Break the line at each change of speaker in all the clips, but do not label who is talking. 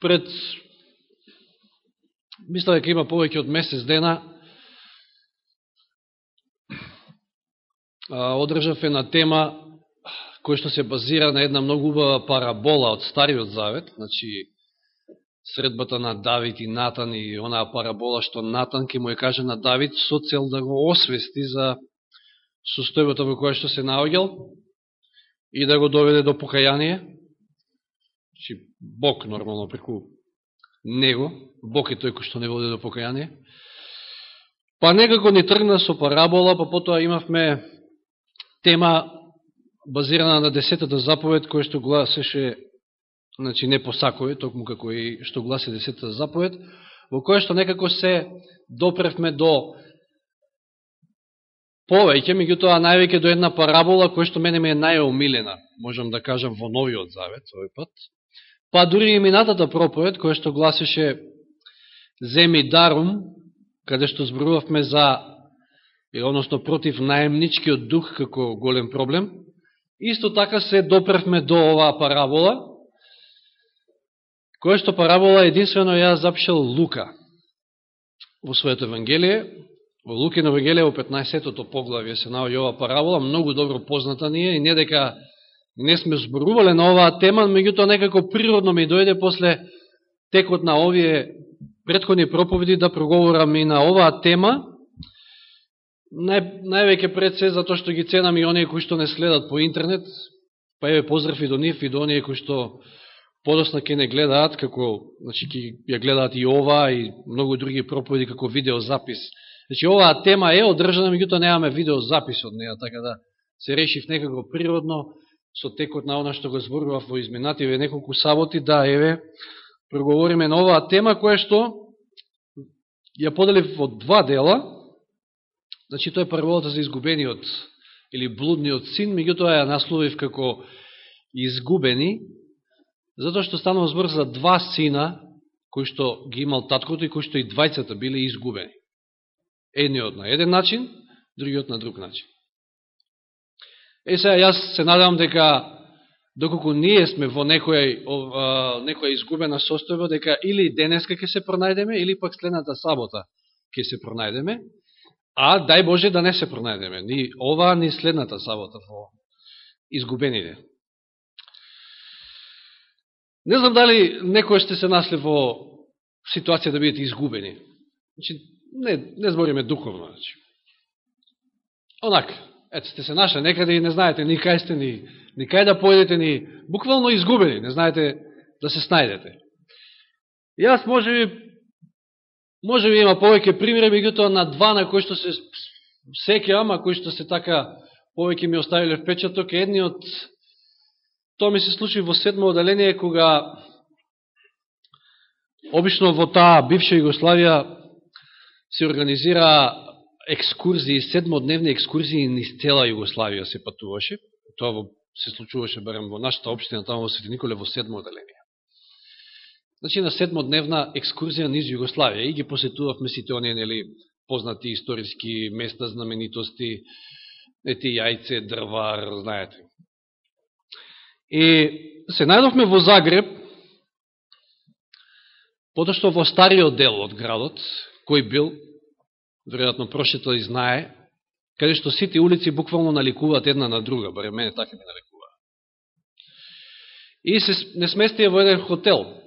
пред мисля дека има повеќе од месец дена одржав една тема која што се базира на една многу убава парабола од Стариот Завет, значи средбата на Давид и Натан и онаа парабола што Натан ке му ја каже на Давид со цел да го освести за состојбата во која што се наоѓал и да го доведе до покаяние. Значи, Бог нормално преку него, Бог е тој кој што не води до покаяние. Па некако ни тргна со парабола, па потоа имавме тема базирана на десетата заповед, која што гласеше, значи не посакој, токму како и што гласи десетата заповед, во која што некако се допревме до повеќе, меѓутоа највеќе до една парабола која што мене ми е најомилена, можам да кажам во Новиот Завет овој пат. Па дури и минатата проповед која што гласеше Земи Дарум, каде што зборувавме за, односно против наемничкиот дух како голем проблем, Исто така се допревме до оваа парабола, која што парабола единствено ја запишал Лука во своето Евангелие. Во Лукино Евангелие во 15-тото поглавие се наоѓа оваа парабола, многу добро позната ни е и не дека не сме зборувале на оваа тема, меѓутоа некако природно ми дојде после текот на овие предходни проповеди да проговорам и на оваа тема, Нај, највеќе пред се, затоа што ги ценам и оние кои што не следат по интернет, па еве поздрав и до нив и до оние кои што подосна ке не гледаат, како, значи, ке ја гледаат и ова и многу други проповеди како видеозапис. Значи, оваа тема е одржана, меѓутоа немаме видеозапис од неја, така да се решив некако природно, со текот на она што го зборував во изминативе неколку саботи, да, еве, проговориме на оваа тема, која што ја поделив во два дела, Значи, тоа е параболата за изгубениот или блудниот син, меѓутоа ја насловив како изгубени, затоа што станува збор за два сина, кои што ги имал таткото и кои што и двајцата биле изгубени. Едниот на еден начин, другиот на друг начин. Е, сега, јас се надам дека доколку ние сме во некоја, некоја изгубена состојба, дека или денеска ќе се пронајдеме, или пак следната сабота ќе се пронајдеме, А дај Боже да не се пронајдеме. Ни ова, ни следната сабота во изгубените. Не знам дали некој ще се насле во ситуација да бидете изгубени. Значи, не, не збориме духовно. Значи. Онака ето сте се наша некаде да и не знаете ни кај сте, ни, ни кај да поедете, ни буквално изгубени, не знаете да се снајдете. И јас може би Може би има повеќе примери, меѓутоа на два на кои што се секјам, а кои што се така повеќе ми оставиле впечаток, едниот, тоа ми се случи во седмо оделение, кога обично во таа бивша Југославија се организира екскурзии, седмодневни екскурзии низ цела Југославија се патуваше. Тоа се случуваше барем во нашата општина, таму во Свети Николе, во седмо оделение. Значи, на седмодневна екскурзија низ Југославија и ги посетувавме сите оние, нели, познати историски места, знаменитости, ети јајце, дрвар, знаете. И се најдовме во Загреб, потоа во стариот дел од градот, кој бил, веројатно прошетал и знае, каде што сите улици буквално наликуваат една на друга, баре мене така ми наликуваат. И се не сместија во еден хотел,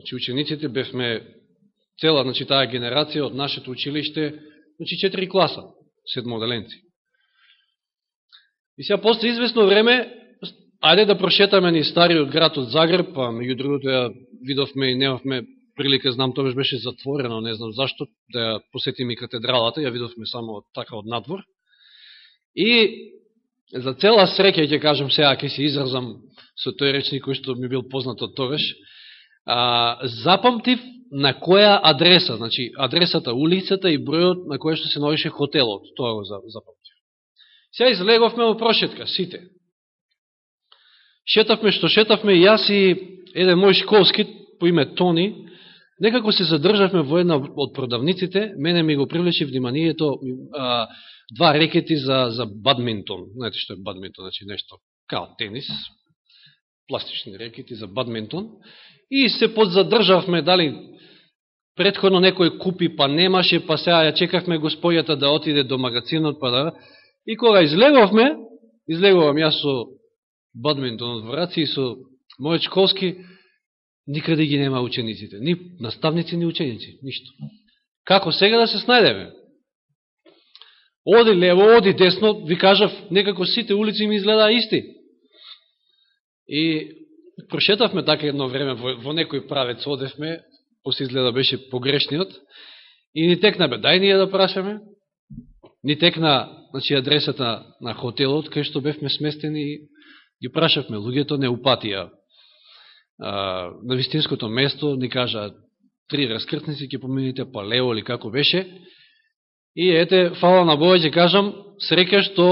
Значи, учениците бевме цела, значи, таа генерација од нашето училиште, значи, четири класа, седмоделенци. И сега, после известно време, ајде да прошетаме ни стариот град од Загреб, па меѓу другото ја видовме и немавме прилика, знам, тоа беше затворено, не знам зашто, да ја посетиме и катедралата, ја видовме само така од надвор. И за цела среќа, ќе кажам сега, ќе се изразам со тој речник кој што ми бил познат од тогаш, а, запамтив на која адреса, значи адресата, улицата и бројот на која што се новише хотелот, тоа го запамтив. Сега излеговме во прошетка, сите. Шетавме што шетавме, јас и еден мој школски по име Тони, некако се задржавме во една од продавниците, мене ми го привлече вниманието а, два рекети за, за бадминтон. Знаете што е бадминтон, значи нешто као тенис, пластични рекети за бадминтон, и се подзадржавме, дали предходно некој купи, па немаше, па сега ја чекавме господјата да отиде до магазинот, па да... И кога излеговме, излегувам јас со бадминтон од враци и со мојот школски, никаде ги нема учениците. Ни наставници, ни ученици, ништо. Како сега да се снајдеме? Оди лево, оди десно, ви кажав, некако сите улици ми изгледа исти. И прошетавме така едно време, во, во некој правец одевме, после изгледа беше погрешниот, и ни текна, бе, дај ние да прашаме, ни текна, значи, адресата на хотелот, кај што бевме сместени, и ги прашавме, луѓето не упатија на вистинското место, ни кажа, три раскртници, ќе помините па лево или како беше, и ете, фала на Бога, ќе кажам, срека што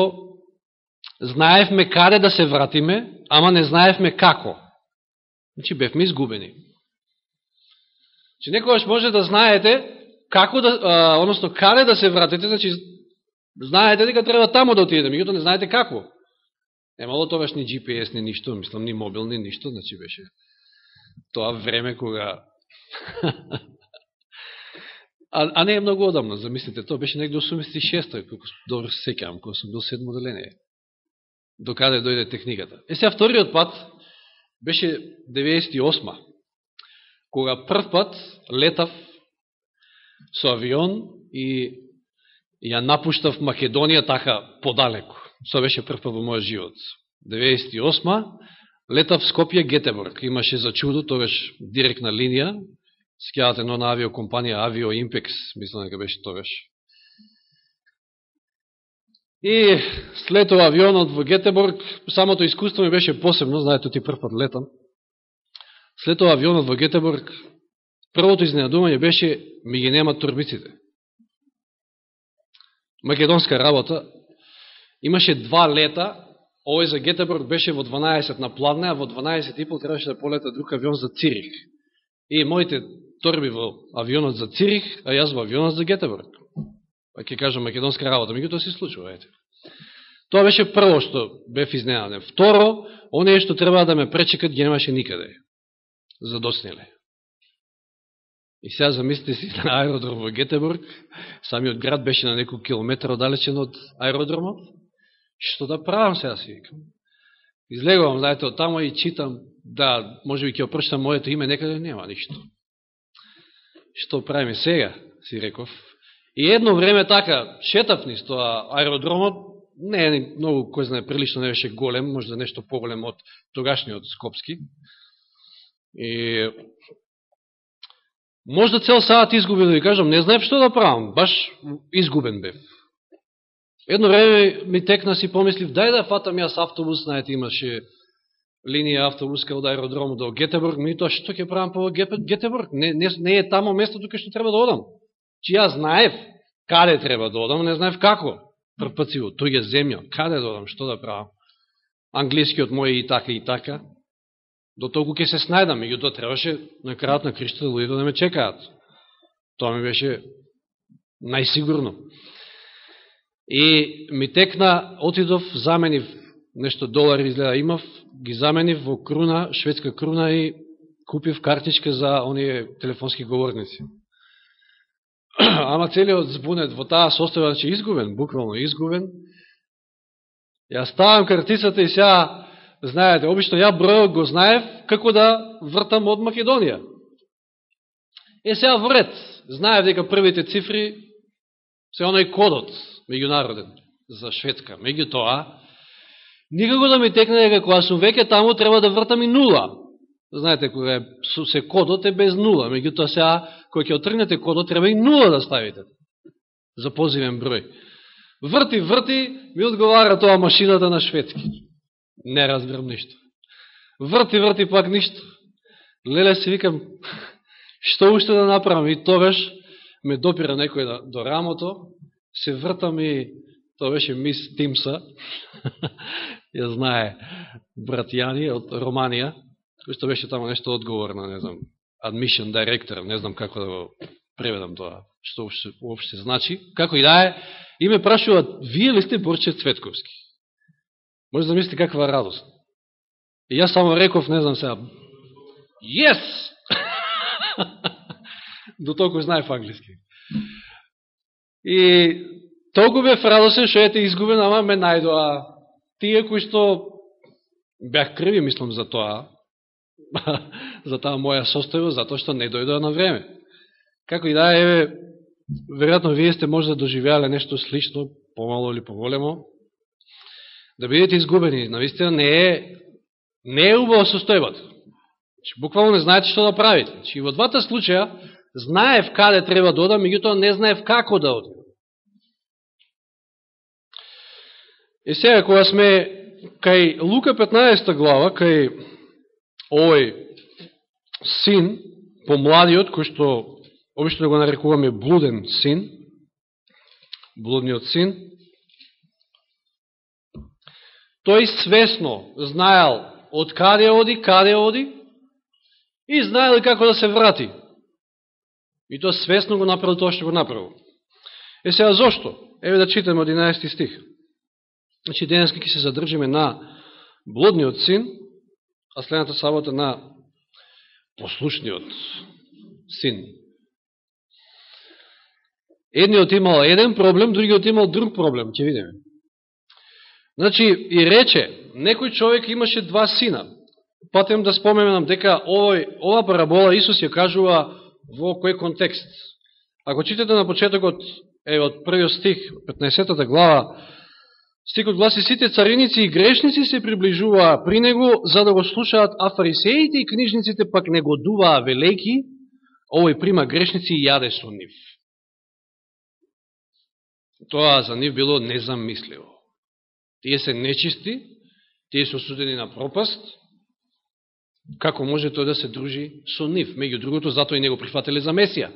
знаевме каде да се вратиме, ама не знаевме како. Значи, бевме изгубени. Значи, некогаш може да знаете како да, а, односно, каде да се вратите, значи, знаете дека треба тамо да отидете, меѓуто не знаете како. Немало тогаш ни GPS, ни ништо, мислам, ни мобил, ни ништо, значи беше тоа време кога... а, а не е многу одамно, замислите, тоа беше некде 86-та, кога добро се секам, кога сум бил седмо деление. Докаде дојде техниката. Е сега вториот пат беше 98-ма, кога прв пат летав со авион и ја напуштав Македонија така подалеку. Со беше прв пат во мојот живот. 98-ма летав Скопје Гетеборг. Имаше за чудо, тогаш директна линија, Скјавате едно на авиокомпанија Авио Импекс, мислам дека беше тогаш. И след това авионот во Гетеборг, самото искуство ми беше посебно, знаете, ти прв пат летам. След това авионот во Гетеборг, првото изненадување беше, ми ги нема турбиците. Македонска работа. Имаше два лета, овој за Гетеборг беше во 12 на плавне, а во 12 и пол требаше да полета друг авион за Цирих. И моите торби во авионот за Цирих, а јас во авионот за Гетеборг. Па ќе кажам македонска работа, тоа се случува, ете. Тоа беше прво што бев изненаден. Второ, оние што треба да ме пречекат ги немаше никаде. Задосниле. И сега замислите си на аеродром во Гетеборг, самиот град беше на неколку километра оддалечен од аеродромот. Што да правам сега си викам? Излегувам, знаете, од тамо и читам, да, може би ќе опрштам моето име, некаде нема ништо. Што правиме сега, си реков. И едно време така, шетав низ тоа аеродромот, не е многу, кој знае, прилично не беше голем, може да нешто поголем од тогашниот Скопски. И може да цел саат изгубен, да ви кажам, не знаев што да правам, баш изгубен бев. Едно време ми текна си помислив, дај да фатам јас автобус, знаете, имаше линија автобуска од аеродрому до Гетеборг, ми тоа што ќе правам по Гетеборг? Не, не, не е тамо местото кај што треба да одам. Чи јас знаев каде треба да одам, не знаев како. Прпациво, тој е земја, каде да одам, што да правам? Англискиот мој и така и така. До толку ќе се снајдам, меѓутоа требаше на крајот на кришта да луѓето да ме чекаат. Тоа ми беше најсигурно. И ми текна, отидов, заменив нешто долари изгледа имав, ги заменив во круна, шведска круна и купив картичка за оние телефонски говорници. Ама целиот збунет во таа состава, значи изгубен, буквално изгубен. Ја ставам картицата и сега, знаете, обично ја бројот го знаев како да вртам од Македонија. Е сега вред, знаев дека првите цифри се оној кодот, меѓународен за Шведска. Меѓу тоа, никако да ми текне дека кога сум веќе таму треба да вртам и нула. Знаете, кога се кодот е без нула, меѓутоа, сега, кога ќе отргнете кодот, треба и нула да ставите за позивен број. Врти, врти, ми одговара тоа машината на шведски. Не разбирам ништо. Врти, врти, пак ништо. Леле си викам, што уште да направам? И тогаш ме допира некој до рамото, се вртам и тоа беше мис Тимса, ја знае брат Јани од Романија, кој што беше тамо нешто одговорно, не знам, admission director, не знам како да го преведам тоа, што уопште, уопште значи. Како и да е, и ме прашуваат, вие ли сте Борче Цветковски? Може да мислите каква радост. И јас само реков, не знам сега, Yes! До толку знаев англиски. И толку бев радосен што ете изгубен, ама ме најдоа тие кои што бях крви, мислам, за тоа, за таа моја состојба, затоа што не дојдоа на време. Како и да, еве, веројатно вие сте може да доживеале нешто слично, помало или поголемо, да бидете изгубени. Навистина не е, не е убава состојбата. Значи, буквално не знаете што да правите. Значи, и во двата случаја знаев каде треба да одам, меѓутоа не знаев како да одам. И сега, кога сме кај Лука 15 глава, кај овој син, помладиот, кој што обично го нарекуваме блуден син, блудниот син, тој свесно знаел од каде оди, каде оди и знаел како да се врати. И тоа свесно го направил тоа што го направил. Е сега зошто? Еве да читаме од 11 стих. Значи, денеска ќе се задржиме на блудниот син, а следната сабота на послушниот син. Едниот имал еден проблем, другиот имал друг проблем, ќе видиме. Значи, и рече, некој човек имаше два сина. Патем да споменам дека овој, ова парабола Исус ја кажува во кој контекст. Ако читате на почетокот, е од првиот стих, 15 глава, Стикот гласи, сите цариници и грешници се приближуваа при него за да го слушаат, а фарисеите и книжниците пак не годуваа велеки, овој прима грешници и јаде со нив. Тоа за нив било незамисливо. Тие се нечисти, тие се осудени на пропаст, како може тој да се дружи со нив? Меѓу другото, затоа и не го прифателе за Месија.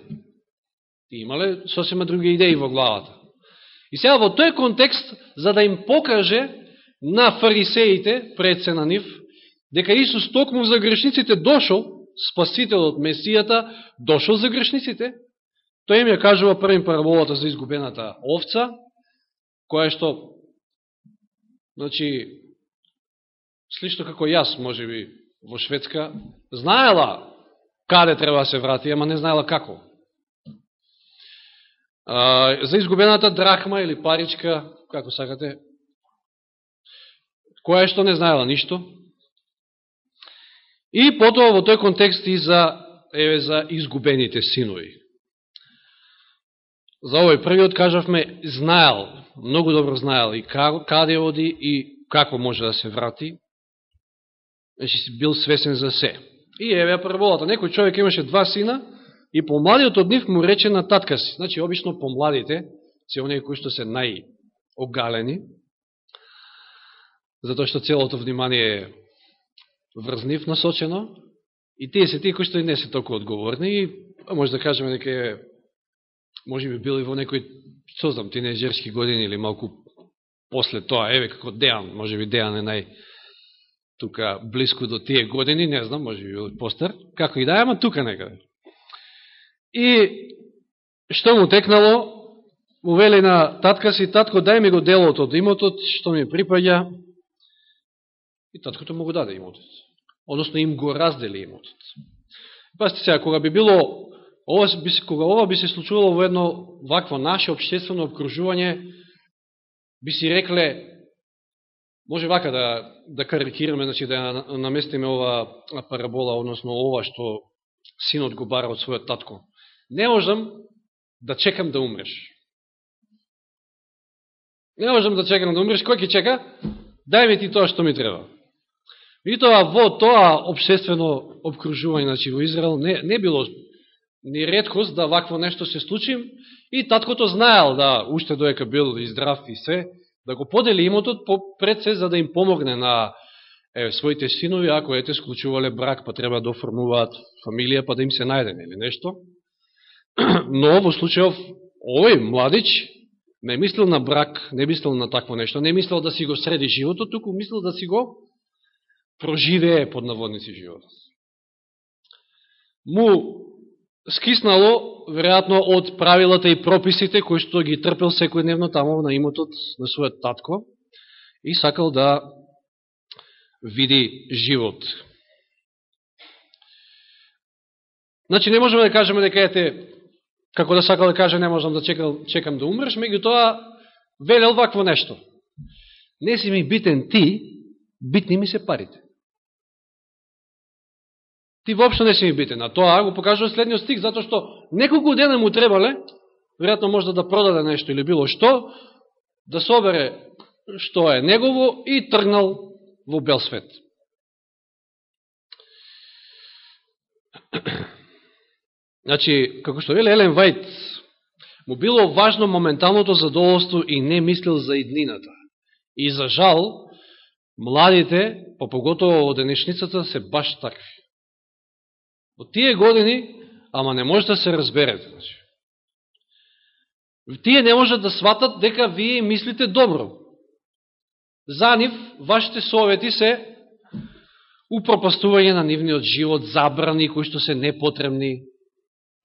И имале сосема други идеи во главата. И сега во тој контекст, за да им покаже на фарисеите, пред се на нив, дека Исус токму за грешниците дошол, спасителот Месијата, дошол за грешниците, тој им ја кажува првим параболата за изгубената овца, која што, значи, слично како јас, може би, во Шведска, знаела каде треба да се врати, ама не знаела како за изгубената драхма или паричка, како сакате, која што не знаела ништо. И потоа во тој контекст и за, еве, за изгубените синови. За овој првиот кажавме, знаел, многу добро знаел и каде оди и како може да се врати. Значи, бил свесен за се. И еве параболата, некој човек имаше два сина, И помладиот од нив му рече на татка си. Значи, обично помладите, се оние кои што се најогалени, затоа што целото внимание е врз нив насочено, и тие се тие кои што и не се толку одговорни, и па, може да кажеме дека е, може би били во некој, што знам, тинејџерски години или малку после тоа, еве како Дејан, може би Дејан е нај тука близко до тие години, не знам, може би бил постар, како и да е, ама тука некаде. И што му текнало, му вели на татка си, татко, дај ми го делот од имотот, што ми припаѓа. И таткото му го даде имотот. Односно им го раздели имотот. Пасте сега, кога би било, ова, кога ова би се случувало во едно вакво наше обществено обкружување, би си рекле, може вака да, да карикираме, значи да наместиме ова парабола, односно ова што синот го бара од својот татко не можам да чекам да умреш. Не можам да чекам да умреш. Кој ќе чека? Дај ми ти тоа што ми треба. И тоа во тоа обшествено обкружување значи, во Израел не, не било ни редкост да вакво нешто се случи и таткото знаел да уште доека бил и здрав и се, да го подели имотот по пред се за да им помогне на е, своите синови, ако ете склучувале брак, па треба да оформуваат фамилија, па да им се најде или нешто. Но во случајов, овој младич не мислил на брак, не мислил на такво нешто, не мислил да си го среди животот, туку мислил да си го проживее под наводници животот. Му скиснало, веројатно, од правилата и прописите кои што ги трпел секојдневно тамо на имотот на својот татко и сакал да види живот. Значи, не можеме да кажеме дека ете, како да сакал да каже, не можам да чекам, чекам да умреш, меѓу тоа велел вакво нешто. Не си ми битен ти, битни ми се парите. Ти воопшто не си ми битен. А тоа го покажува следниот стих, затоа што неколку дена му требале, веројатно можда да продаде нешто или било што, да собере што е негово и тргнал во бел свет. Значи, како што вели Елен Вајт, му било важно моменталното задоволство и не мислил за иднината. И за жал, младите, по поготово во денешницата, се баш такви. Од тие години, ама не може да се разберете. Значи. Тие не можат да сватат дека вие мислите добро. За нив, вашите совети се упропастување на нивниот живот, забрани кои што се непотребни.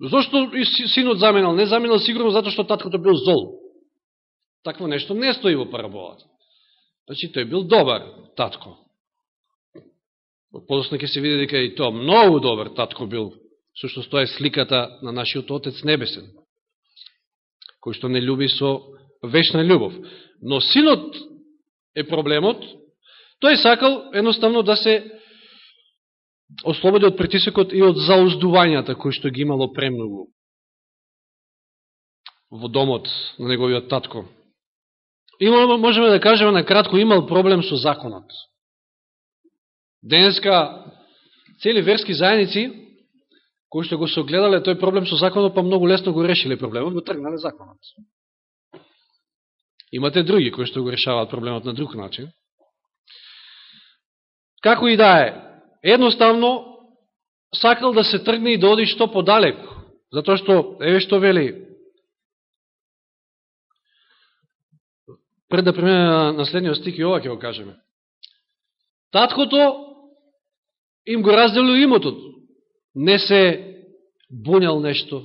Зошто и синот заменал? Не заменал сигурно затоа што таткото бил зол. Такво нешто не стои во параболата. Значи, тој бил добар татко. Подосно ќе се види дека и тоа многу добар татко бил. Сушност тоа е сликата на нашиот Отец Небесен, кој што не люби со вечна љубов. Но синот е проблемот, тој сакал едноставно да се ослободи од притисокот и од зауздувањата кои што ги имало премногу во домот на неговиот татко. И можеме да кажеме на кратко имал проблем со законот. Денеска цели верски заедници кои што го согледале тој проблем со законот, па многу лесно го решиле проблемот, го тргнале законот. Имате други кои што го решаваат проблемот на друг начин. Како и да е, едноставно сакал да се тргне и да оди што подалеку. Затоа што, еве што вели, пред да премине на наследниот стик и ова ќе го кажеме. Таткото им го разделил имотот. Не се бунял нешто,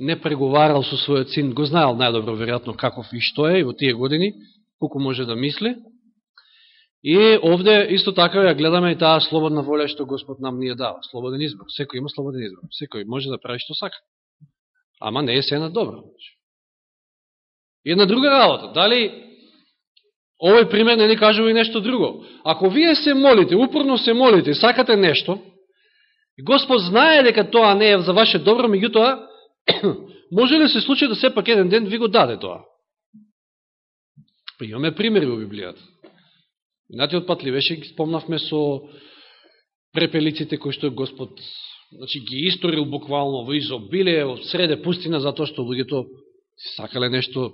не преговарал со својот син, го знаел најдобро веројатно каков и што е и во тие години, колку може да мисли. И овде исто така ја гледаме и таа слободна воля што Господ нам ни ја дава. Слободен избор. Секој има слободен избор. Секој може да прави што сака. Ама не е се на добро. И една друга работа. Дали овој пример не ни кажува и нешто друго. Ако вие се молите, упорно се молите, сакате нешто, Господ знае дека тоа не е за ваше добро, меѓутоа може ли се случи да сепак еден ден ви го даде тоа? Имаме примери во Библијата. Минатиот пат ли беше, ги спомнавме со препелиците кои што Господ значи, ги историл буквално во изобилие, во среде пустина, затоа што луѓето сакале нешто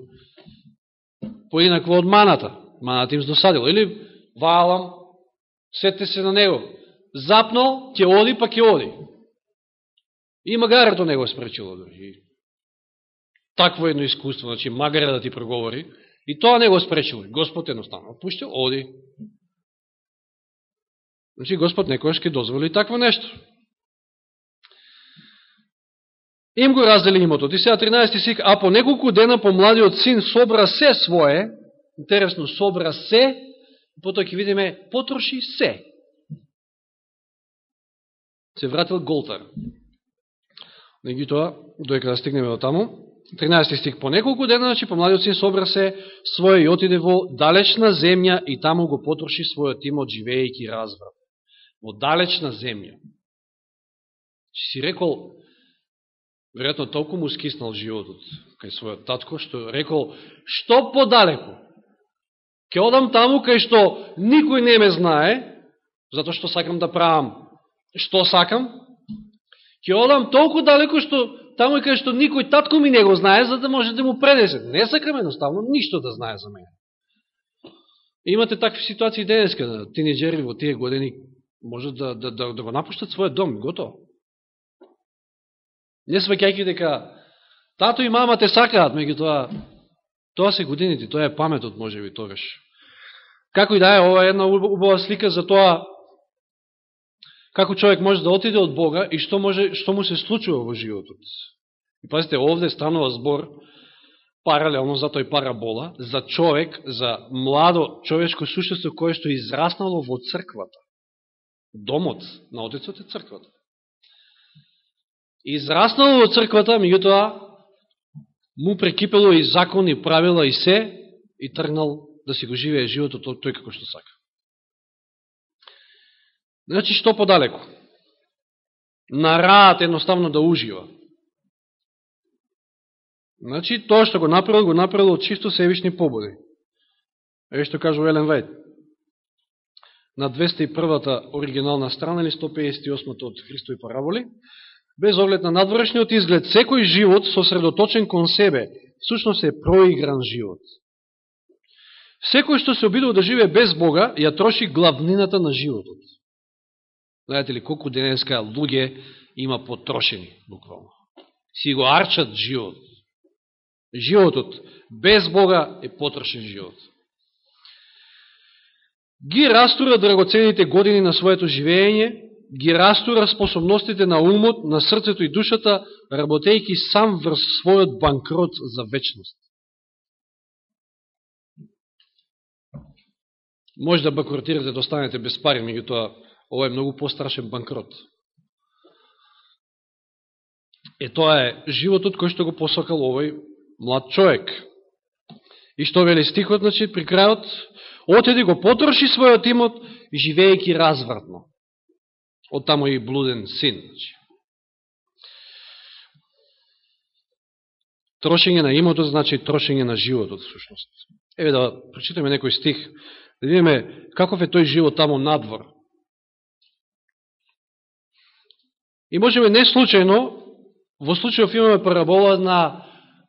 поинакво од маната. Маната да им здосадила. Или Ваалам, сете се на него. Запнал, ќе оди, па ќе оди. И магарето него спречило. И такво едно искуство, значи магаре да ти проговори, и тоа не го спречило. Господ едноставно пуштил, оди. Значи Господ некојаш ќе дозволи такво нешто. Им го раздели имотот. И сега 13 стих, а по неколку дена помладиот син собра се свое, интересно, собра се, потоа ќе видиме, потроши се. Се вратил Голтар. Меѓутоа, доека да стигнеме до таму, 13 стих, по неколку дена, значи, помладиот син собра се своје и отиде во далечна земја и таму го потроши својот имот, живеејќи разврат. Во далечна земја. Че си рекол, веројатно толку му скиснал животот кај својот татко, што рекол, што подалеку? Ке одам таму кај што никој не ме знае, затоа што сакам да правам што сакам, ќе одам толку далеко што таму кај што никој татко ми не го знае, за да може да му пренесе. Не сакам едноставно ништо да знае за мене. Имате такви ситуации денеска, тинеджери во тие години може да, да, да, да го напуштат својот дом, готово. Не сваќајќи дека тато и мама те сакаат, меѓу тоа, се годините, тоа е паметот, може би, тогаш. Како и да е, ова е една убава слика за тоа како човек може да отиде од Бога и што, може, што му се случува во животот. И пазите, овде станува збор, паралелно за тој парабола, за човек, за младо човечко существо кое што израснало во црквата. Домот на Отецот е црквата. Израснало во црквата, меѓутоа, му прекипело и закон, и правила, и се, и тргнал да си го живее животот тој како што сака. Значи, што подалеко? Нараат едноставно да ужива. Значи, тоа што го направил, го направил од чисто севишни побуди. Ево што кажува Елен Вајд. На 201-та оригинална страна или 158-та од Христови параболи, без оглед на надворешниот изглед, секој живот сосредоточен кон себе, сушност е проигран живот. Секој што се обидува да живее без Бога, ја троши главнината на животот. Знаете ли колку денеска луѓе има потрошени, буквално. Си го арчат живот. Животот без Бога е потрошен живот. Ги растура драгоцените години на своето живење, ги растура способностите на умот, на срцето и душата, работејќи сам врз својот банкрот за вечност. Може да банкротирате да останете без пари, меѓутоа ова е многу пострашен банкрот. Е тоа е животот кој што го посокал овој млад човек. И што вели стихот, значи, при крајот, отеди го потроши својот имот, живејќи развратно. Од тамо и блуден син. Значи. Трошење на имотот значи трошење на животот, всушност. Еве да прочитаме некој стих, да видиме каков е тој живот тамо надвор. И можеме не случајно, во случајов имаме парабола на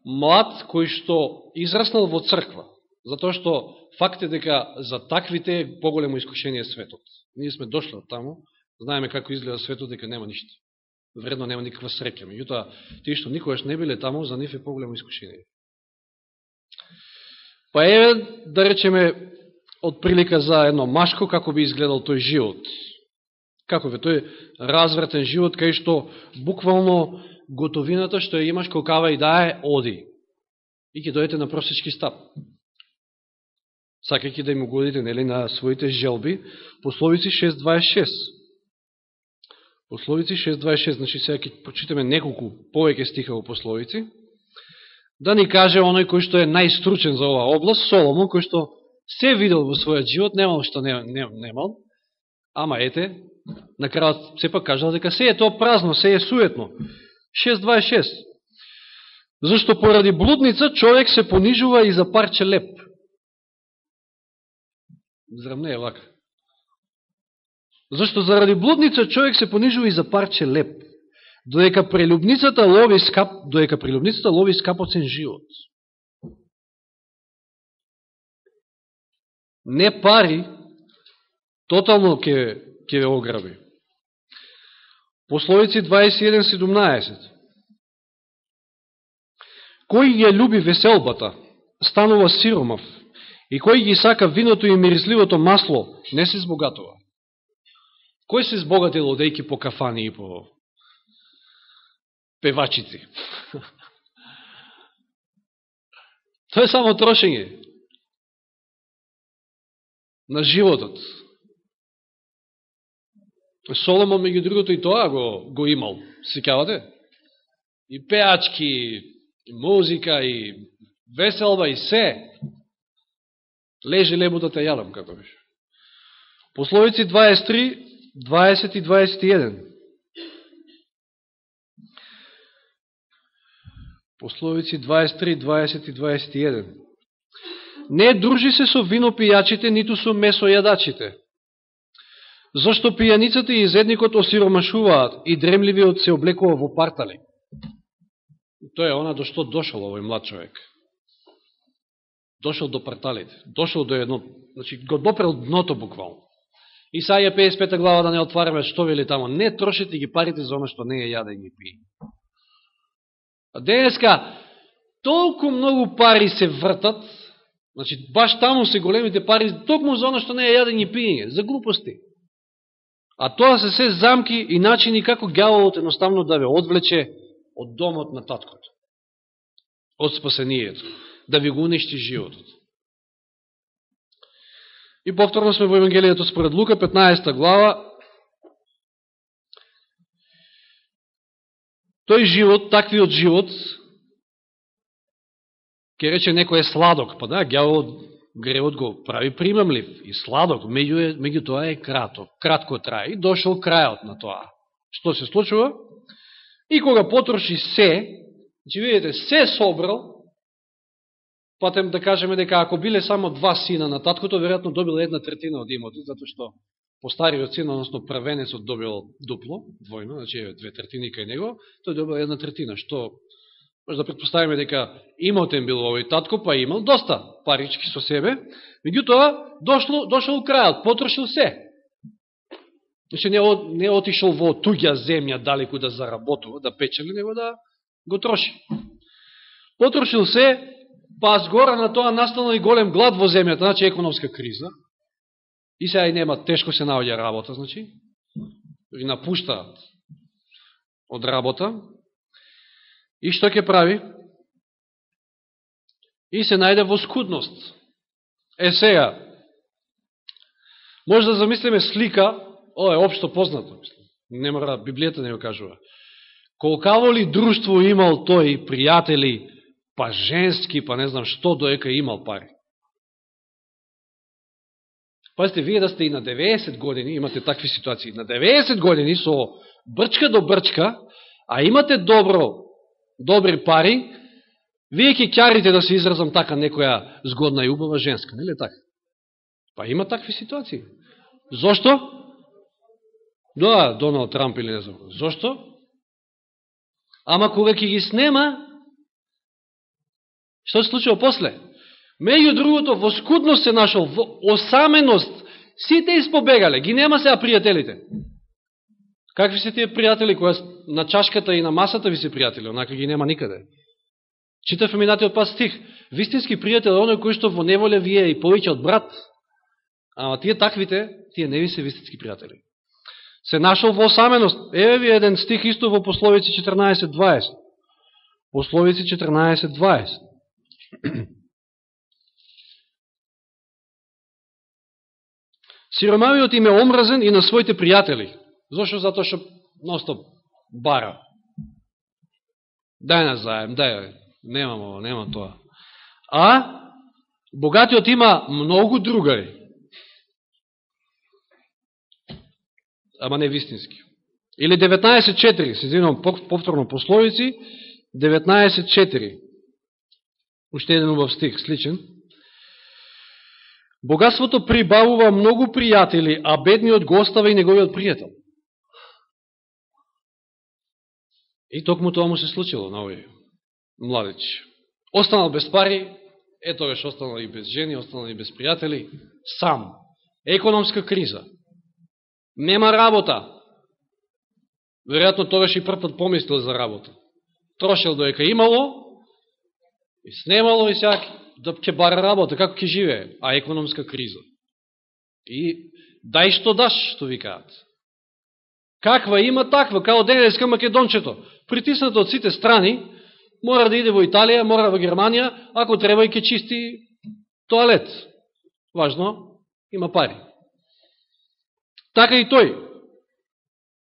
млад кој што израснал во црква. Затоа што факт е дека за таквите е поголемо искушение светот. Ние сме дошли од таму, знаеме како изгледа светот, дека нема ништо. Вредно нема никаква среќа. Меѓутоа, тие што никогаш не биле таму, за нив е поголемо искушение. Па еве, да речеме, од прилика за едно машко, како би изгледал тој живот. како ве тој развратен живот, кај што буквално готовината што ја имаш колкава и да е, оди. И ќе дојдете на просечки стап. Сакајќи да им угодите нели, на своите желби. Пословици 6.26. Пословици 6.26. Значи сега ќе прочитаме неколку повеќе стиха во пословици. Да ни каже оној кој што е најстручен за оваа област, Соломон, кој што се видел во својот живот, немал што не, не, немал, ама ете, на крајот сепак кажал дека се е тоа празно, се е суетно. 6.26 Зашто поради блудница човек се понижува и за парче леп. Зрам не е вака. Зашто заради блудница човек се понижува и за парче леп. Додека прелюбницата лови скап, додека прелюбницата лови скапоцен живот. Не пари, тотално ќе ќе ве ограби. Пословици 21.17 Кој ја люби веселбата, станува сиромав, и кој ги сака виното и мирисливото масло, не се збогатува. Кој се збогатил одејки по кафани и по певачици? Тоа е само трошење на животот. Соломон, меѓу другото, и тоа го, го имал. Секавате? И пеачки, и музика, и веселба, и се. Лежи лебутата јадам, како беше. Пословици 23, 20 и 21. Пословици 23, 20 и 21. Не дружи се со винопијачите, ниту со месојадачите Зошто пијаницата и изедникот осиромашуваат и дремливиот се облекува во партали. Тоа е она до што дошол овој млад човек. Дошол до парталите. Дошол до едно, значи го допрел дното буквално. Исаја 55 глава да не отвараме што вели тамо. Не трошите ги парите за оно што не е јаде и ги пи. А денеска толку многу пари се вртат, значи баш таму се големите пари, токму за оно што не е јаде и пиење, за глупости. А тоа се се замки и начини како гјаволот едноставно да ве одвлече од домот на таткото. Од спасението. Да ви го уништи животот. И повторно сме во Евангелието според Лука, 15 глава. Тој живот, таквиот живот, ќе рече некој е сладок, па да, гјавот гревот го прави примамлив и сладок, меѓу, е, меѓу тоа е кратко, кратко трае и дошел крајот на тоа. Што се случува? И кога потроши се, че видите, се собрал, Патем да кажеме дека ако биле само два сина на таткото, веројатно добил една третина од имотот, затоа што постариот син, односно првенецот добил дупло, двојно, значи две третини кај него, тој добил една третина, што може да предпоставиме дека имотен бил овој татко, па имал доста парички со себе, меѓутоа дошло, дошол крајот, потрошил се. Значи не, не отишол во туѓа земја далеку да заработува, да печели, него да го троши. Потрошил се, па згора на тоа настанал и голем глад во земјата, значи економска криза, и сега и нема, тешко се наоѓа работа, значи, и напуштаат од работа, и што ќе прави? И се најде во скудност. Е сега, може да замислиме слика, ова е општо познато, не мора, Библијата да не го кажува. Колкаво ли друштво имал тој, пријатели, па женски, па не знам што, доека имал пари. Пазите, вие да сте и на 90 години, имате такви ситуации, на 90 години со брчка до брчка, а имате добро, добри пари, вие ќе кјарите да се изразам така некоја згодна и убава женска, нели така? Па има такви ситуации. Зошто? Да, Доналд Трамп или не знам. Зошто? Ама кога ќе ги снема, Што се случило после? Меѓу другото, во скудност се нашол, во осаменост, сите испобегале, ги нема сега пријателите. Какви се тие пријатели, која на чашката и на масата ви се пријатели, онака ги нема никаде. Читав минатиот пас стих. Вистински пријател е оној кој што во неволе вие и повеќе од брат. Ама тие таквите, тие не ви се вистински пријатели. Се нашол во осаменост. Еве ви еден стих исто во Пословици 14.20. Пословици 14.20. Сиромавиот им е омразен и на своите пријатели. Зошто? Затоа што ностоп бара. Дај на заем, дај, немам ово, нема тоа. А богатиот има многу другари. Ама не вистински. Или 19.4, се извинувам повторно пословици, 19.4. Уште еден убав стих, сличен. Богатството прибавува многу пријатели, а бедниот го остава и неговиот пријател. И токму тоа му се случило на овој младич. Останал без пари, ето веш останал и без жени, останал и без пријатели, сам. Економска криза. Нема работа. Веројатно тогаш и првпат помислил за работа. Трошел доека имало, И снемало и сега да ќе бара работа, како ќе живее, а економска криза. И дај што даш, што ви кажат. Каква има таква, као денеска Македончето, притиснато од сите страни, мора да иде во Италија, мора во Германија, ако треба и ќе чисти тоалет. Важно, има пари. Така и тој.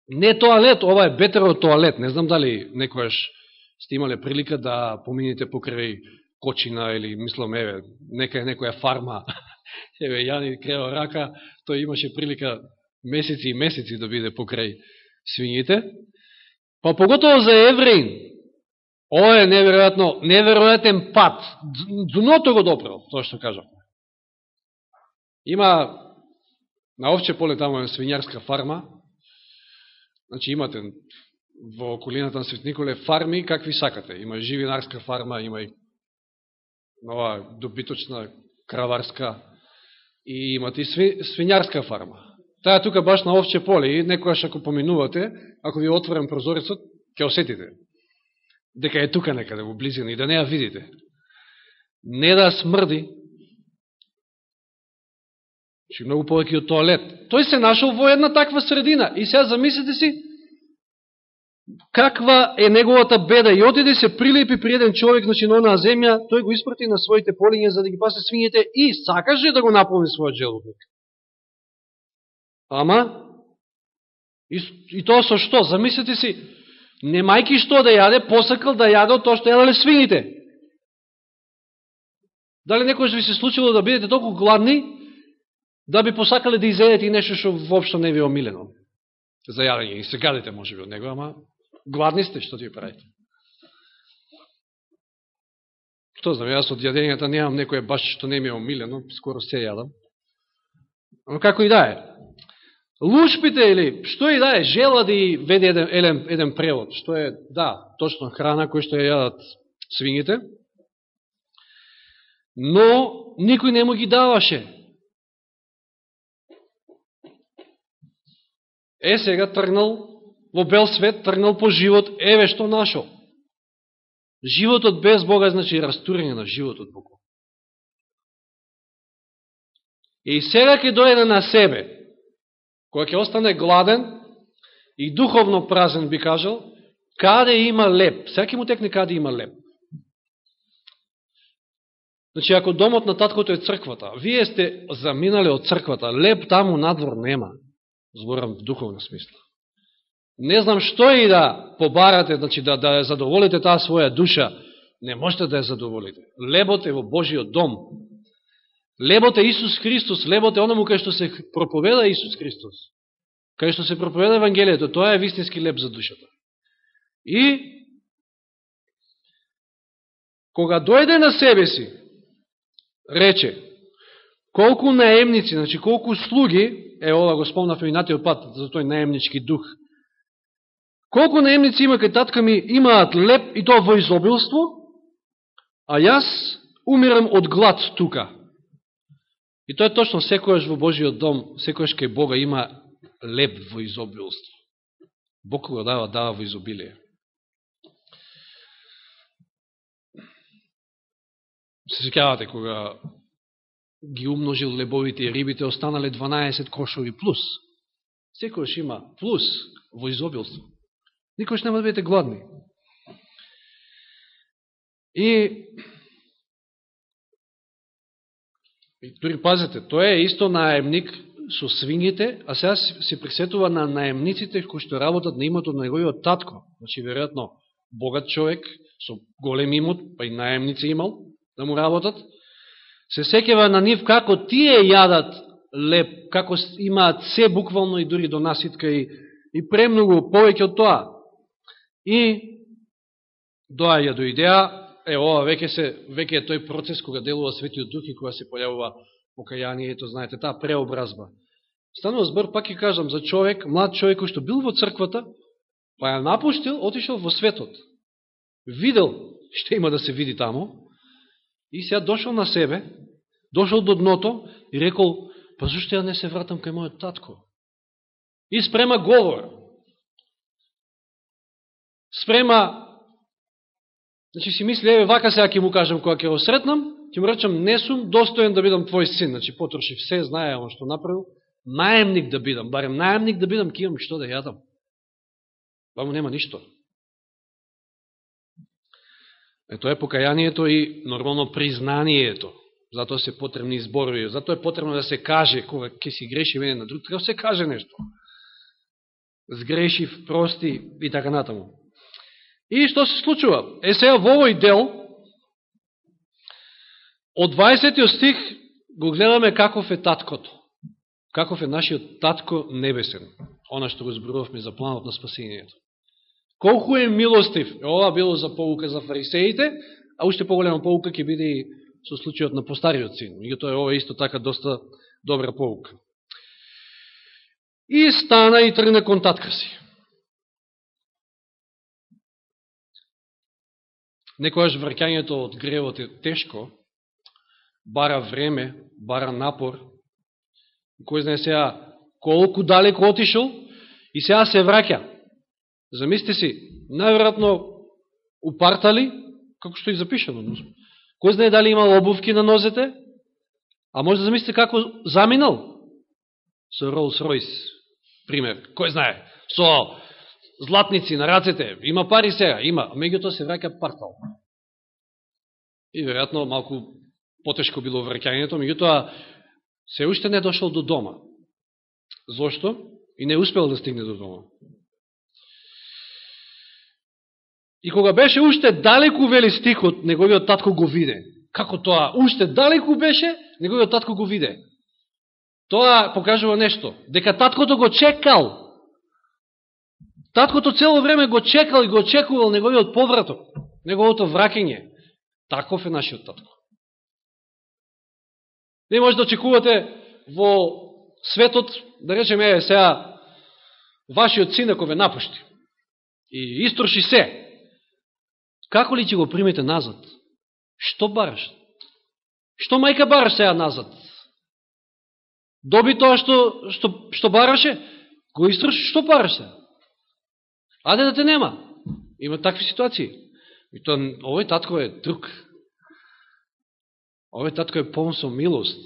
Не тоалет, ова е бетеро тоалет. Не знам дали некојаш сте имале прилика да помините покрај Кочина или, мислам, еве, нека е некоја фарма, еве, Јани Крео Рака, тој имаше прилика месеци и месеци да биде покрај свињите. Па поготово за евреин, ова е неверојатно, неверојатен пат. Дното го допрел, тоа што кажам. Има на овче поле тамо е свињарска фарма, значи имате во околината на Свет Николе фарми какви сакате. Има живинарска фарма, има и нова добиточна краварска и имате и свинјарска фарма. Таа тука баш на овче поле и некојаш ако поминувате, ако ви отворен прозорецот, ќе осетите дека е тука некаде во близина и да не ја видите. Не да смрди, че многу повеќе од тоалет. Тој се нашол во една таква средина и сега замислите си, каква е неговата беда и отиде се прилепи при еден човек значи, на онаа земја, тој го испрати на своите полиња за да ги пасе свињите и сакаше да го наполни својот желудник. Ама, и, и тоа со што? Замислите си, немајки што да јаде, посакал да јаде од тоа што јаделе свините. Дали некој ви се случило да бидете толку гладни, да би посакале да изедете и нешто што воопшто не ви е омилено за јадење. И се гадете, може би, од него, ама гладни сте, што ти правите? Што знам, јас од јадењата немам некој баш што не ми е омилено, скоро се јадам. Но како и да е. Лушпите или што и да е, жела да веде еден, еден, еден превод, што е, да, точно храна која што ја јадат свините. но никој не му ги даваше. Е, сега тргнал во бел свет, тргнал по живот, еве што нашол. Животот без Бога значи растурење на животот Бога. И сега ќе дојде на себе, кој ќе остане гладен и духовно празен, би кажал, каде има леп. Сега ќе му текне каде има леп. Значи, ако домот на таткото е црквата, вие сте заминали од црквата, леп таму надвор нема. Зборам в духовна смисла. Не знам што и да побарате, значи да, да задоволите таа своја душа, не можете да ја задоволите. Лебот е во Божиот дом. Лебот е Исус Христос, лебот е оному кај што се проповеда Исус Христос. Кај што се проповеда Евангелието, тоа е вистински леб за душата. И кога дојде на себе си, рече, колку наемници, значи колку слуги, е ова го спомнав и натиот пат за тој наемнички дух, колку наемници има кај татка ми, имаат леп и тоа во изобилство, а јас умирам од глад тука. И тоа е точно секојаш во Божиот дом, секојаш кај Бога има леп во изобилство. Бог го дава, дава во изобилие. Се секавате кога ги умножил лебовите и рибите, останале 12 кошови плюс. Секојаш има плюс во изобилство. Никош нема да бидете гладни. И, и дори пазете, тоа е исто наемник со свингите, а сега се присетува на наемниците кои што работат на имато на неговиот татко. Значи, веројатно, богат човек, со голем имот, па и наемници имал, да му работат, се секева на нив како тие јадат леп, како имаат се буквално и дури до наситка и, и премногу повеќе од тоа. И доаја до идеја, е ова веќе се веќе е тој процес кога делува Светиот Дух и кога се појавува покајанието, знаете, таа преобразба. Станува збор, пак ќе кажам, за човек, млад човек кој што бил во црквата, па ја напуштил, отишел во светот. Видел што има да се види таму, И сега дошол на себе, дошол до дното и рекол, па зашто ја не се вратам кај мојот татко? И спрема говор. Спрема, значи си мисли, еве вака сега ќе му кажам кога ќе го сретнам, ќе му речам, не сум достоен да бидам твој син. Значи потроши все, знае он што направил. Наемник да бидам, барем наемник да бидам, ќе имам што да јадам. Па Ба нема ништо. Ето тоа е покајанието и нормално признанието. Затоа се потребни зборови. Затоа е потребно да се каже, кога ќе си греши мене на друг, треба се каже нешто. Сгрешив, прости и така натаму. И што се случува? Е сега во овој дел, од 20 стих го гледаме каков е таткото. Каков е нашиот татко небесен. Она што го зборувавме за планот на спасението. Колку е милостив? Ова било за поука за фарисеите, а уште поголема поука ќе биде и со случајот на постариот син. тоа е ова исто така доста добра поука. И стана и тргна кон татка си. Некојаш вркањето од гревот е тешко, бара време, бара напор. Кој знае сега колку далеко отишол и сега се враќа. Замислите си, најверојатно упартали, како што и запишано. Кој знае дали имал обувки на нозете? А може да замислите како заминал? Со Ролс Ройс, пример. Кој знае? Со златници на рацете. Има пари сега, има. А се враќа партал. И веројатно малку потешко било враќањето, меѓутоа се уште не дошол до дома. Зошто? И не успел да стигне до дома. И кога беше уште далеку, вели стихот, неговиот татко го виде. Како тоа? Уште далеку беше, неговиот татко го виде. Тоа покажува нешто. Дека таткото го чекал. Таткото цело време го чекал и го очекувал неговиот повраток, неговото вракење. Таков е нашиот татко. Не може да очекувате во светот, да речеме, е, сега, вашиот син ако ве напушти и истроши се, како ли ќе го примете назад? Што бараш? Што мајка бараш сега назад? Доби тоа што, што, што бараше? Го истроши, што бараш А Аде да те нема. Има такви ситуации. И тоа, овој татко е друг. Овој татко е полн со милост.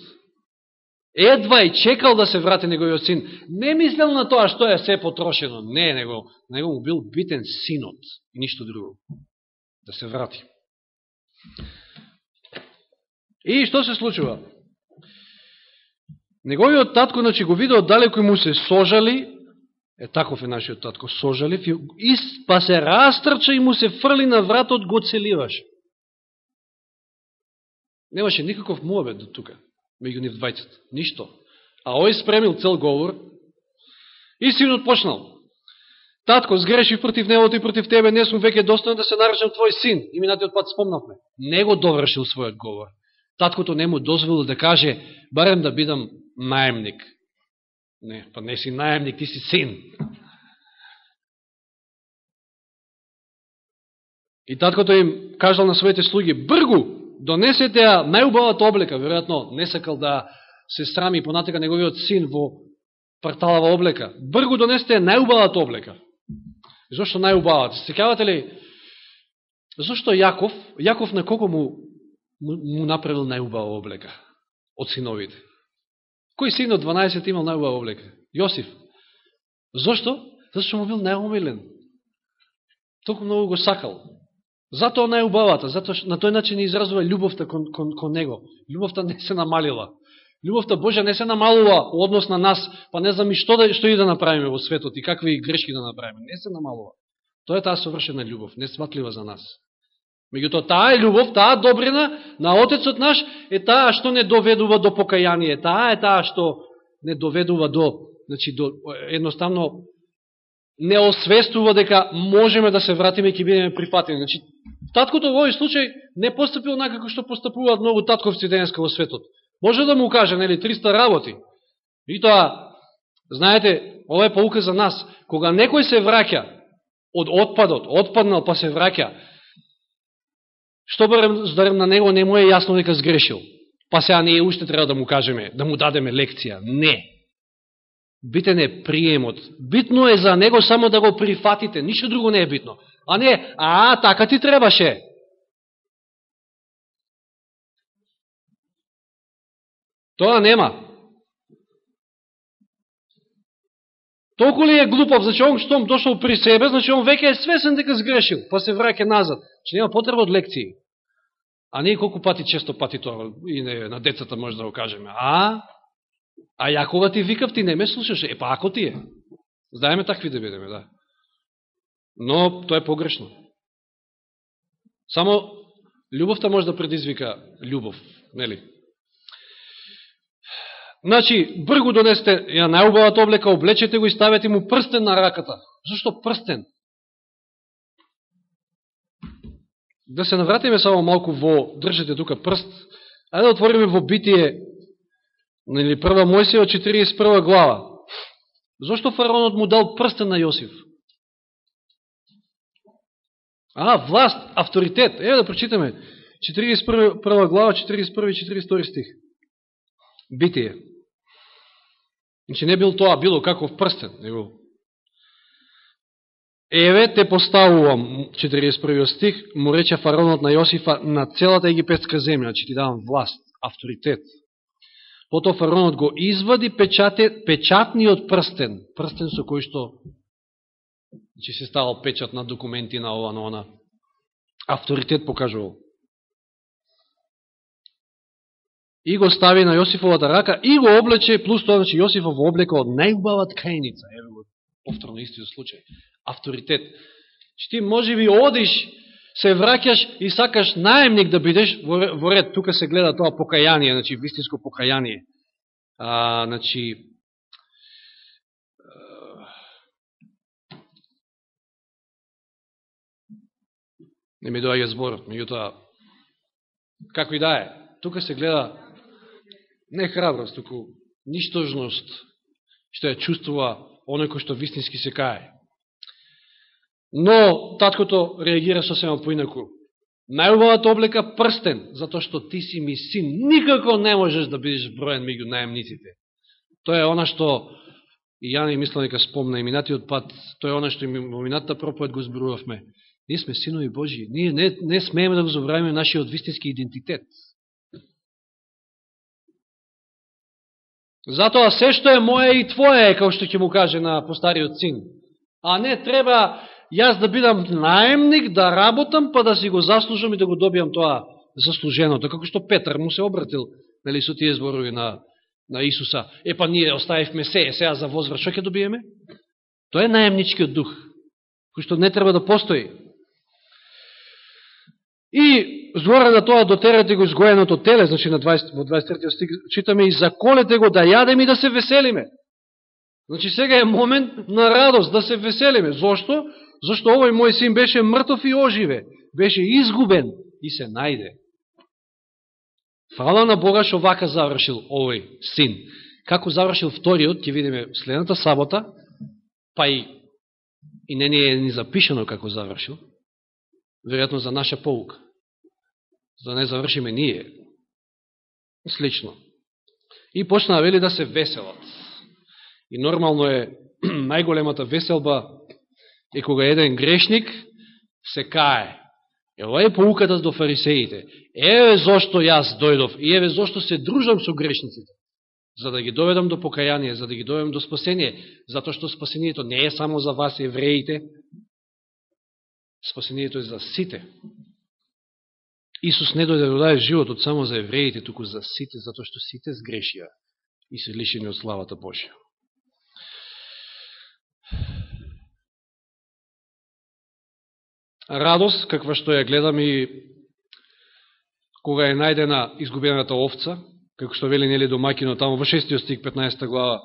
Едва и чекал да се врати неговиот син. Не мислел на тоа што е се потрошено. Не, него, него му бил битен синот и ништо друго. Да се врати. И што се случува? Неговиот татко, значи, го видео далеко и му се сожали, е таков е нашиот татко, сожалив, и па се растрча и му се фрли на вратот, го целиваше. Немаше никаков муабет до тука, меѓу нив двајцата. Ништо. А ој спремил цел говор и синот почнал. Татко, сгрешив против негото и против тебе, не сум веќе достоен да се наречам твој син. И минатиот пат спомнавме. Не го довршил својот говор. Таткото не му дозволил да каже, барем да бидам наемник. Не, па не си најемник, ти си син. И таткото им кажал на своите слуги, бргу, донесете ја најубавата облека, веројатно не сакал да се срами и понатека неговиот син во парталава облека. Бргу донесете ја најубавата облека. Зошто најубавата? Секавате ли, зошто Јаков, Јаков на кого му, му, му направил најубава облека од синовите? Кој син од 12 имал најубава облека? Јосиф. Зошто? Зашто му бил најомилен. Толку многу го сакал. Затоа најубавата, затоа на тој начин изразува љубовта кон, кон, кон него. Љубовта не се намалила. Љубовта Божја не се намалува во однос на нас, па не знам и што, да, што и да направиме во светот и какви грешки да направиме. Не се намалува. Тоа е таа совршена љубов, несватлива за нас. Меѓутоа, таа е љубов, таа добрина на Отецот наш е таа што не доведува до покаяние. Таа е таа што не доведува до, значи, до, едноставно, не освестува дека можеме да се вратиме и ќе бидеме прифатени. Значи, таткото во овој случај не постапил накако што постапуваат многу татковци денеска во светот. Може да му каже, нели, 300 работи. И тоа, знаете, ова е поука за нас. Кога некој се враќа од отпадот, отпаднал па се враќа, што барем, зарем на него не му е јасно дека сгрешил. Па сега ние уште треба да му кажеме, да му дадеме лекција. Не. Битен е приемот. Битно е за него само да го прифатите. Ништо друго не е битно. А не, а, така ти требаше. Тоа нема. Толку ли е глупав, значи он штом дошол при себе, значи он веќе е свесен дека сгрешил, па се враќа назад. Че нема потреба од лекции. А не колку пати, често пати тоа, и не, на децата може да го кажеме. А? А Јакова ти викав, ти не ме слушаш. Е, па ако ти е. Знаеме такви да бидеме, да. Но тоа е погрешно. Само љубовта може да предизвика љубов, нели? Значи, бргу донесете ја најубавата облека, облечете го и ставете му прстен на раката. Зошто прстен? Да се навратиме само малку во, држете тука прст, ајде да отвориме во битие или прва Мојсија 41 глава. Зошто фараонот му дал прстен на Јосиф? А, власт, авторитет. Еве да прочитаме. 41 глава, 41 и 42 стих. Битие. Значи не бил тоа, било каков прстен. Него. Еве те поставувам, 41 стих, му рече фараонот на Јосифа, на целата египетска земја, значи ти давам власт, авторитет, Потоа фараонот го извади печате, печатниот прстен, прстен со кој што че се ставал печат на документи на ова, на она. Авторитет покажувал. И го стави на Јосифовата рака и го облече, плюс тоа, значи Јосифов облека од најубава ткајница. Еве го, повторно истиот случај. Авторитет. Значи, ти може би одиш, се враќаш и сакаш наемник да бидеш, во ред, тука се гледа тоа покаяние, значи вистинско покаяние. А, значи, не ми доаѓа зборот, меѓутоа, како и да е, тука се гледа не храброст, туку ништожност, што ја чувствува оној кој што вистински се кае. Но таткото реагира сосема поинаку. Најубавата облека прстен, затоа што ти си ми син. Никако не можеш да бидеш броен меѓу најемниците. Тоа е она што и ја не мисля нека спомна и минатиот пат, тоа е она што и во минатата проповед го зборувавме. Ние сме синови Божи. Ние не, не смееме да го забравиме нашиот вистински идентитет. Затоа се што е моје и твое е, како што ќе му каже на постариот син. А не треба јас да бидам наемник, да работам, па да си го заслужам и да го добијам тоа заслуженото. Како што Петар му се обратил, нели, со тие зборови на, на Исуса. Е, па ние оставивме се, сега за возврат, што ќе добиеме? Тоа е наемничкиот дух, кој што не треба да постои. И збора на тоа дотерете го изгоеното теле, значи на 20, во 23 стих, читаме и заколете го да јадеме и да се веселиме. Значи сега е момент на радост, да се веселиме. Зошто? Зашто овој мој син беше мртов и оживе, беше изгубен и се најде. Фала на Бога што вака завршил овој син. Како завршил вториот, ќе видиме следната сабота, па и, и не ни е ни запишено како завршил, веројатно за наша полука. За да не завршиме ние. Слично. И почна вели да се веселат. И нормално е најголемата веселба е кога еден грешник се кае. Ева е поуката до фарисеите. Еве зошто јас дојдов и еве зошто се дружам со грешниците. За да ги доведам до покаяние, за да ги доведам до спасение. Затоа што спасението не е само за вас евреите, спасението е за сите. Исус не дојде да даде животот само за евреите, туку за сите, затоа што сите сгрешија и се лишени од славата Божја. радост, каква што ја гледам и кога е најдена изгубената овца, како што вели нели домакино таму во 6 стих 15 глава.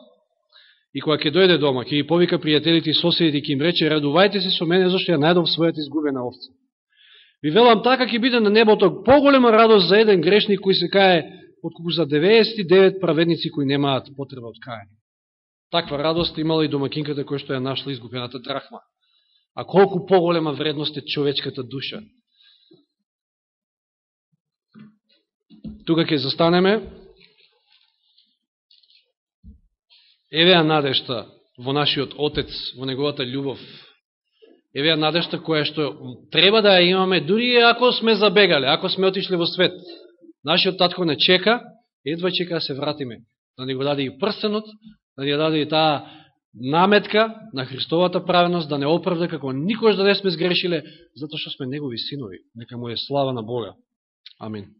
И кога ќе дојде дома, ќе ги повика пријателите и соседите и ќе им рече радувајте се со мене зашто ја најдов својата изгубена овца. Ви велам така ќе биде на небото поголема радост за еден грешник кој се кае отколку за 99 праведници кои немаат потреба од кајање. Таква радост имала и домакинката која што ја нашла изгубената драхма. А колку поголема вредност е човечката душа. Тука ќе застанеме. Еве ја надешта во нашиот Отец, во Неговата љубов. Еве ја надешта која што треба да ја имаме, дури ако сме забегале, ако сме отишли во свет. Нашиот татко не чека, едва чека да се вратиме, да ни го даде и прстенот, да ни даде и таа наметка на Христовата правеност да не оправда како никош да не сме сгрешиле, затоа што сме Негови синови. Нека му е слава на Бога. Амин.